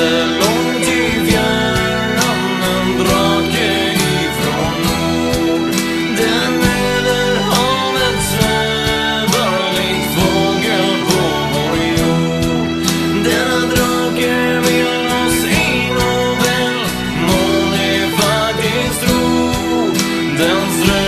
leder långt i fjärran En drake ifrån nord Den över havet svävar likt fågel på vår jord. Denna drake vill oss in och väl Må ni faktiskt tro Den strävar